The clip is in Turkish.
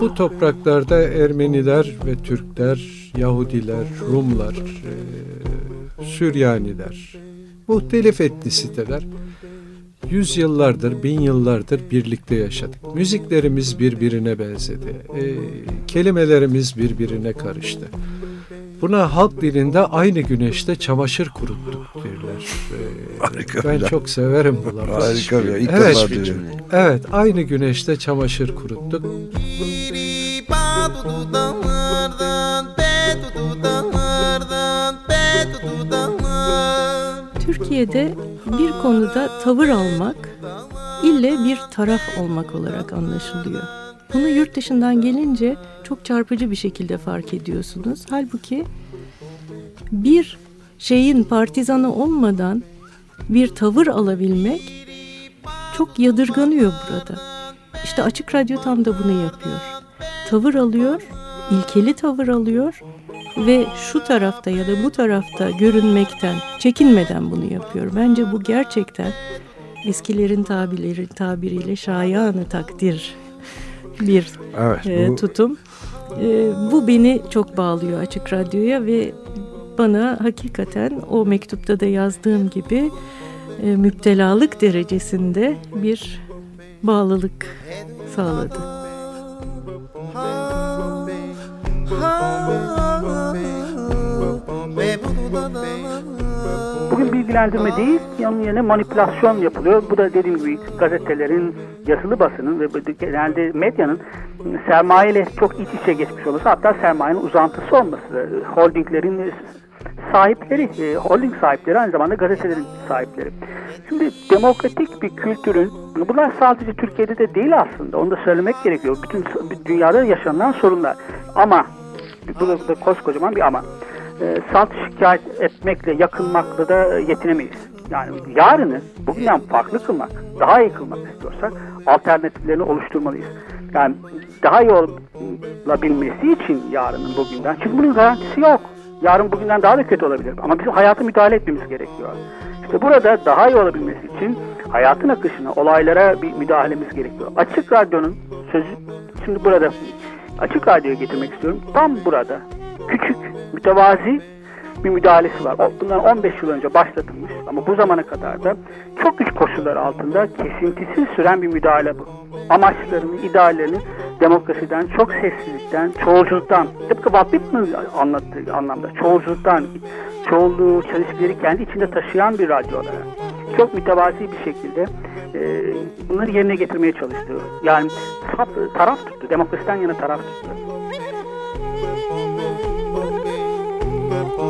Bu topraklarda Ermeniler ve Türkler, Yahudiler, Rumlar, e, Süryaniler, muhtelif etnisiteler yüzyıllardır, bin yıllardır birlikte yaşadık. Müziklerimiz birbirine benzedi. E, kelimelerimiz birbirine karıştı. Buna halk dilinde aynı güneşte çamaşır kuruttuk derler. Ee, Harika ben ya. çok severim bu lafı. Harika ya. İlk evet, defa duyuyorum. Evet, aynı güneşte çamaşır kuruttuk. Türkiye'de bir konuda tavır almak ille bir taraf olmak olarak anlaşılıyor. Bunu yurt dışından gelince çok çarpıcı bir şekilde fark ediyorsunuz. Halbuki bir şeyin partizanı olmadan bir tavır alabilmek çok yadırganıyor burada. İşte Açık Radyo tam da bunu yapıyor. Tavır alıyor, ilkeli tavır alıyor ve şu tarafta ya da bu tarafta görünmekten, çekinmeden bunu yapıyor. Bence bu gerçekten eskilerin tabirleri tabiriyle şayanı takdir bir evet, e, bu... tutum. E, bu beni çok bağlıyor Açık Radyo'ya ve bana hakikaten o mektupta da yazdığım gibi e, müptelalık derecesinde bir bağlılık sağladı. Bugün bilgilendirme değil, yanı yerine manipülasyon yapılıyor. Bu da dediğim gibi gazetelerin, yazılı basının ve genelde medyanın sermayeyle çok iç içe geçmiş olması, hatta sermayenin uzantısı olması, holdinglerin sahipleri, e, holding sahipleri aynı zamanda gazetelerin sahipleri. Şimdi demokratik bir kültürün, bunlar sadece Türkiye'de de değil aslında, onu da söylemek gerekiyor. Bütün dünyada yaşanan sorunlar. Ama, bu da, koskocaman bir ama. E, salt şikayet etmekle, yakınmakla da yetinemeyiz. Yani yarını bugünden farklı kılmak, daha iyi kılmak istiyorsak alternatiflerini oluşturmalıyız. Yani daha iyi olabilmesi için yarının bugünden. Çünkü bunun garantisi yok. Yarın bugünden daha da kötü olabilir. Ama bizim hayata müdahale etmemiz gerekiyor. İşte burada daha iyi olabilmesi için hayatın akışına, olaylara bir müdahalemiz gerekiyor. Açık Radyo'nun sözü, şimdi burada Açık Radyo'ya getirmek istiyorum. Tam burada küçük, mütevazi bir müdahalesi var. Bundan 15 yıl önce başlatılmış ama bu zamana kadar da çok güç koşullar altında kesintisiz süren bir müdahale bu. Amaçlarını, ideallerini demokrasiden, çok sessizlikten, çoğulculuktan, tıpkı Whitman'ın anlattığı anlamda çoğulculuktan, çoğulluğu, çelişkileri kendi içinde taşıyan bir radyo olarak çok mütevazi bir şekilde e, bunları yerine getirmeye çalıştı. Yani taraf tuttu, demokrasiden yana taraf tuttu. Bum, bum.